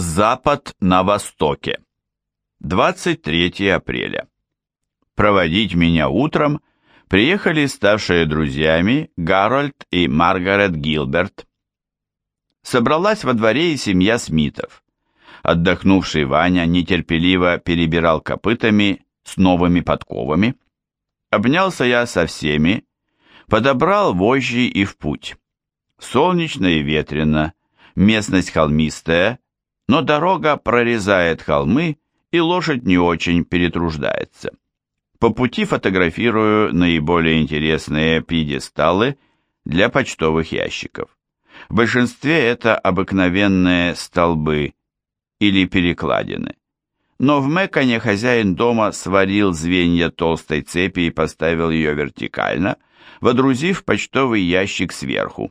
Запад на востоке. 23 апреля. Проводить меня утром приехали ставшие друзьями Гарольд и Маргарет Гилберт. Собралась во дворе и семья Смитов. Отдохнувший Ваня нетерпеливо перебирал копытами с новыми подковами. Обнялся я со всеми, подобрал вожжи и в путь. Солнечно и ветрено, местность холмистая, но дорога прорезает холмы, и лошадь не очень перетруждается. По пути фотографирую наиболее интересные пьедесталы для почтовых ящиков. В большинстве это обыкновенные столбы или перекладины. Но в Меконе хозяин дома сварил звенья толстой цепи и поставил ее вертикально, водрузив почтовый ящик сверху.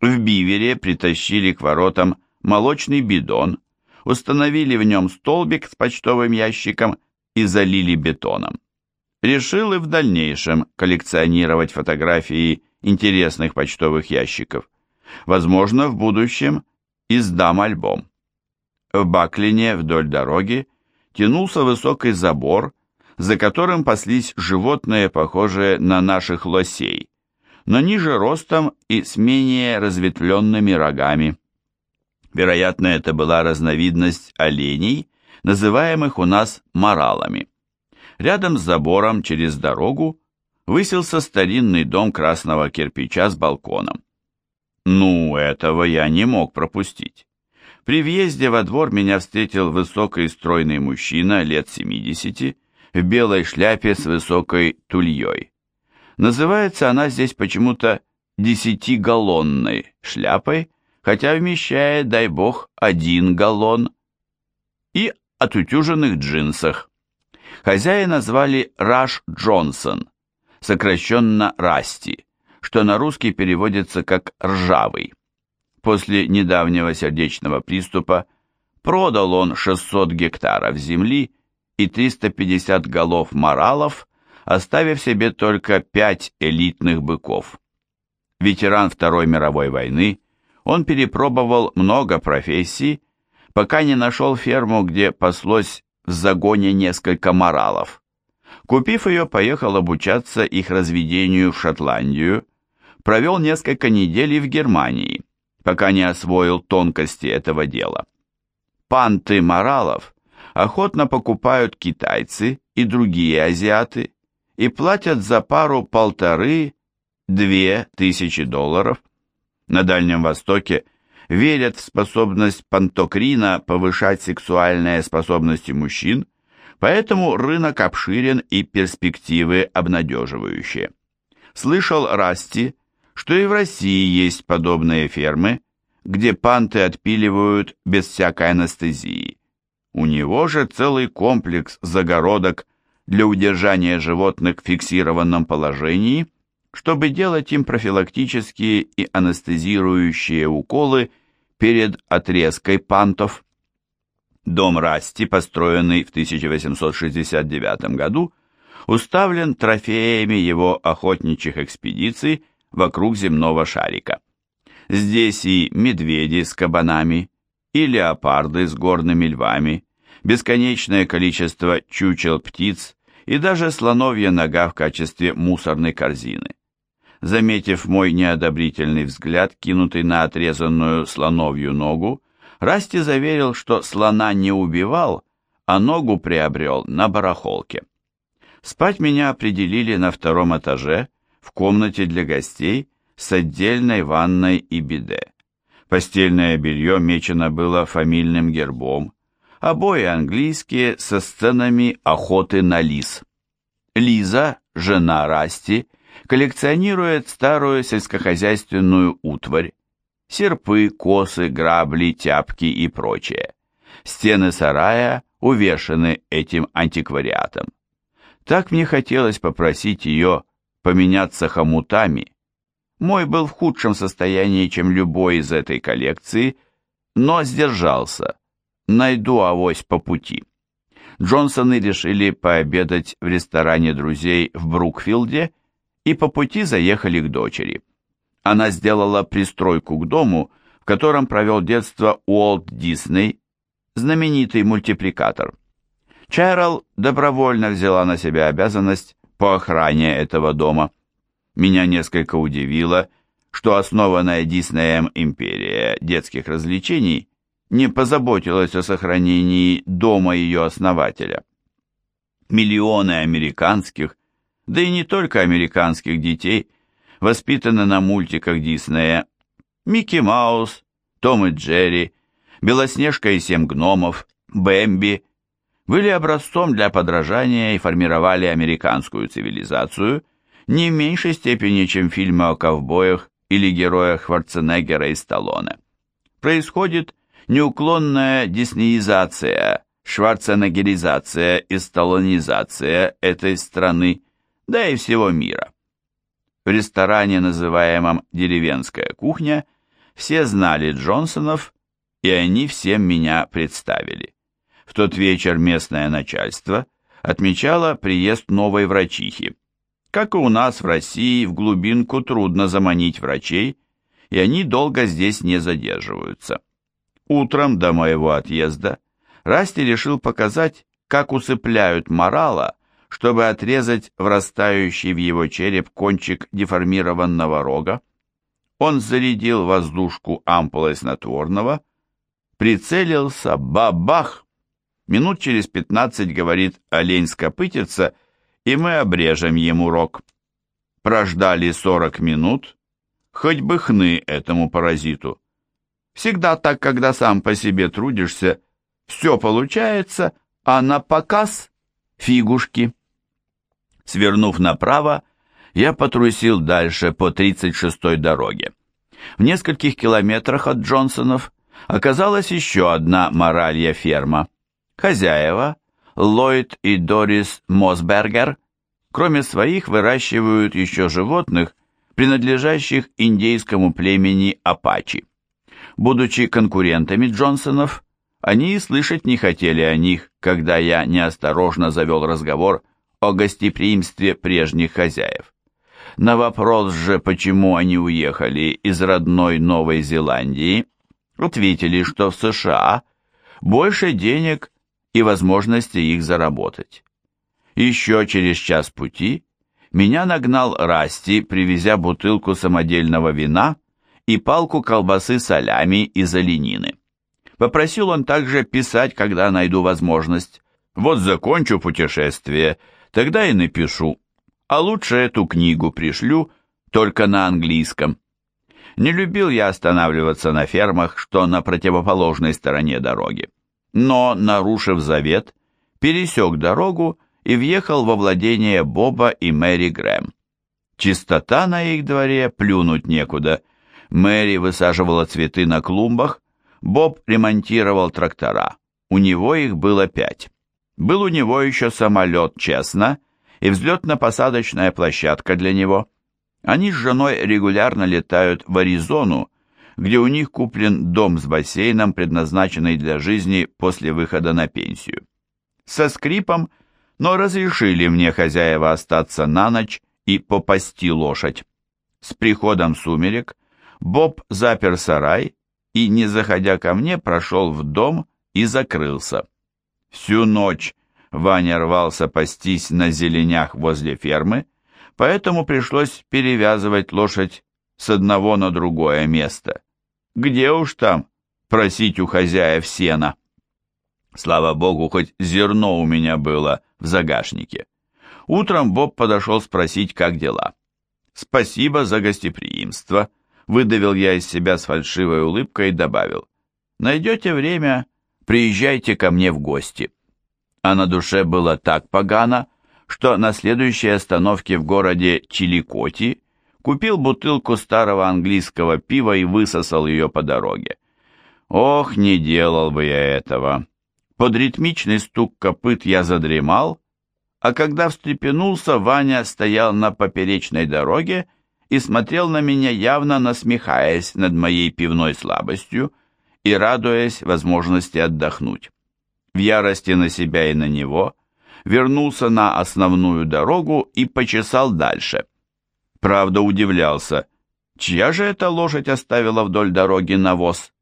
В Бивере притащили к воротам молочный бидон, установили в нем столбик с почтовым ящиком и залили бетоном. Решил и в дальнейшем коллекционировать фотографии интересных почтовых ящиков. Возможно, в будущем издам альбом. В Баклине вдоль дороги тянулся высокий забор, за которым паслись животные, похожие на наших лосей, но ниже ростом и с менее разветвленными рогами. Вероятно, это была разновидность оленей, называемых у нас моралами. Рядом с забором через дорогу высился старинный дом красного кирпича с балконом. Ну, этого я не мог пропустить. При въезде во двор меня встретил высокий стройный мужчина лет 70 в белой шляпе с высокой тульей. Называется она здесь почему-то десятигаллонной шляпой, хотя вмещает, дай бог, один галлон, и отутюженных джинсах. Хозяина звали Раш Джонсон, сокращенно Расти, что на русский переводится как «ржавый». После недавнего сердечного приступа продал он 600 гектаров земли и 350 голов моралов, оставив себе только пять элитных быков. Ветеран Второй мировой войны, он перепробовал много профессий, пока не нашел ферму, где паслось в загоне несколько моралов. Купив ее, поехал обучаться их разведению в Шотландию, провел несколько недель в Германии, пока не освоил тонкости этого дела. Панты моралов охотно покупают китайцы и другие азиаты и платят за пару полторы-две тысячи долларов. На Дальнем Востоке верят в способность пантокрина повышать сексуальные способности мужчин, поэтому рынок обширен и перспективы обнадеживающие. Слышал Расти, что и в России есть подобные фермы, где панты отпиливают без всякой анестезии. У него же целый комплекс загородок для удержания животных в фиксированном положении, чтобы делать им профилактические и анестезирующие уколы перед отрезкой пантов. Дом Расти, построенный в 1869 году, уставлен трофеями его охотничьих экспедиций вокруг земного шарика. Здесь и медведи с кабанами, и леопарды с горными львами, бесконечное количество чучел птиц и даже слоновья нога в качестве мусорной корзины. Заметив мой неодобрительный взгляд, кинутый на отрезанную слоновью ногу, Расти заверил, что слона не убивал, а ногу приобрел на барахолке. Спать меня определили на втором этаже, в комнате для гостей, с отдельной ванной и биде. Постельное белье мечено было фамильным гербом, обои английские со сценами охоты на лис. Лиза, жена Расти, коллекционирует старую сельскохозяйственную утварь, серпы, косы, грабли, тяпки и прочее. Стены сарая увешаны этим антиквариатом. Так мне хотелось попросить ее поменяться хомутами. Мой был в худшем состоянии, чем любой из этой коллекции, но сдержался. Найду авось по пути. Джонсоны решили пообедать в ресторане друзей в Брукфилде и по пути заехали к дочери. Она сделала пристройку к дому, в котором провел детство Уолт Дисней, знаменитый мультипликатор. Чайрал добровольно взяла на себя обязанность по охране этого дома. Меня несколько удивило, что основанная Диснеем империя детских развлечений не позаботилась о сохранении дома ее основателя. Миллионы американских, да и не только американских детей, воспитаны на мультиках Диснея. Микки Маус, Том и Джерри, Белоснежка и семь гномов, Бэмби были образцом для подражания и формировали американскую цивилизацию не в меньшей степени, чем фильмы о ковбоях или героях Шварценеггера и Сталлоне. Происходит неуклонная диснеизация, шварценеггеризация и сталлонизация этой страны, да и всего мира. В ресторане, называемом «Деревенская кухня», все знали Джонсонов, и они всем меня представили. В тот вечер местное начальство отмечало приезд новой врачихи. Как и у нас в России, в глубинку трудно заманить врачей, и они долго здесь не задерживаются. Утром до моего отъезда Расти решил показать, как усыпляют морала, чтобы отрезать врастающий в его череп кончик деформированного рога. Он зарядил воздушку ампулой снотворного, прицелился, бабах! Минут через пятнадцать, говорит олень скопытится, и мы обрежем ему рог. Прождали сорок минут, хоть бы хны этому паразиту. Всегда так, когда сам по себе трудишься, все получается, а на показ фигушки. Свернув направо, я потрусил дальше по 36-й дороге. В нескольких километрах от Джонсонов оказалась еще одна моралья ферма. Хозяева, Ллойд и Дорис Мосбергер, кроме своих, выращивают еще животных, принадлежащих индейскому племени Апачи. Будучи конкурентами Джонсонов, они и слышать не хотели о них, когда я неосторожно завел разговор о гостеприимстве прежних хозяев. На вопрос же, почему они уехали из родной Новой Зеландии, ответили, что в США больше денег и возможности их заработать. Еще через час пути меня нагнал Расти, привезя бутылку самодельного вина и палку колбасы солями из оленины. Попросил он также писать, когда найду возможность. Вот закончу путешествие, тогда и напишу. А лучше эту книгу пришлю, только на английском. Не любил я останавливаться на фермах, что на противоположной стороне дороги. Но, нарушив завет, пересек дорогу и въехал во владение Боба и Мэри Грэм. Чистота на их дворе, плюнуть некуда. Мэри высаживала цветы на клумбах, Боб ремонтировал трактора. У него их было пять. Был у него еще самолет «Честно» и взлетно-посадочная площадка для него. Они с женой регулярно летают в Аризону, где у них куплен дом с бассейном, предназначенный для жизни после выхода на пенсию. Со скрипом, но разрешили мне хозяева остаться на ночь и попасти лошадь. С приходом сумерек Боб запер сарай и, не заходя ко мне, прошел в дом и закрылся. Всю ночь Ваня рвался пастись на зеленях возле фермы, поэтому пришлось перевязывать лошадь с одного на другое место. Где уж там просить у хозяев сена? Слава богу, хоть зерно у меня было в загашнике. Утром Боб подошел спросить, как дела. «Спасибо за гостеприимство», — выдавил я из себя с фальшивой улыбкой и добавил. «Найдете время, приезжайте ко мне в гости» а на душе было так погано, что на следующей остановке в городе Чиликоти купил бутылку старого английского пива и высосал ее по дороге. Ох, не делал бы я этого. Под ритмичный стук копыт я задремал, а когда встрепенулся, Ваня стоял на поперечной дороге и смотрел на меня, явно насмехаясь над моей пивной слабостью и радуясь возможности отдохнуть в ярости на себя и на него, вернулся на основную дорогу и почесал дальше. Правда, удивлялся, чья же эта лошадь оставила вдоль дороги навоз?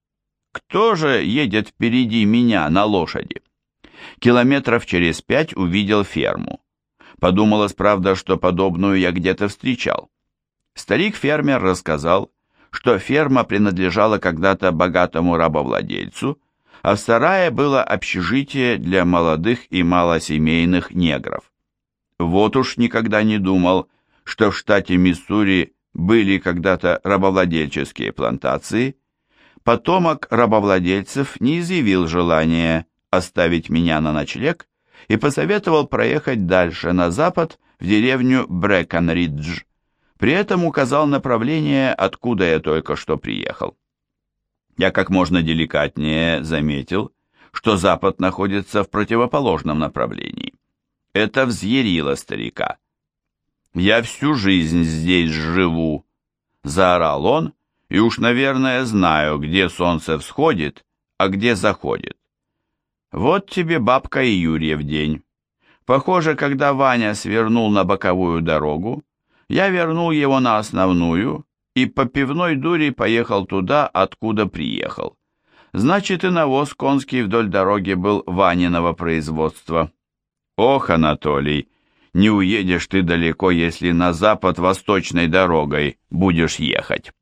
кто же едет впереди меня на лошади? Километров через пять увидел ферму. Подумалось, правда, что подобную я где-то встречал. Старик-фермер рассказал, что ферма принадлежала когда-то богатому рабовладельцу, а в сарае было общежитие для молодых и малосемейных негров. Вот уж никогда не думал, что в штате Миссури были когда-то рабовладельческие плантации. Потомок рабовладельцев не изъявил желания оставить меня на ночлег и посоветовал проехать дальше, на запад, в деревню Брэконридж. При этом указал направление, откуда я только что приехал. Я как можно деликатнее заметил, что запад находится в противоположном направлении. Это взъярило старика. «Я всю жизнь здесь живу», — заорал он, и уж, наверное, знаю, где солнце всходит, а где заходит. Вот тебе бабка и Юрьев день. Похоже, когда Ваня свернул на боковую дорогу, я вернул его на основную и по пивной дури поехал туда, откуда приехал. Значит, и навоз конский вдоль дороги был Ваниного производства. Ох, Анатолий, не уедешь ты далеко, если на запад восточной дорогой будешь ехать.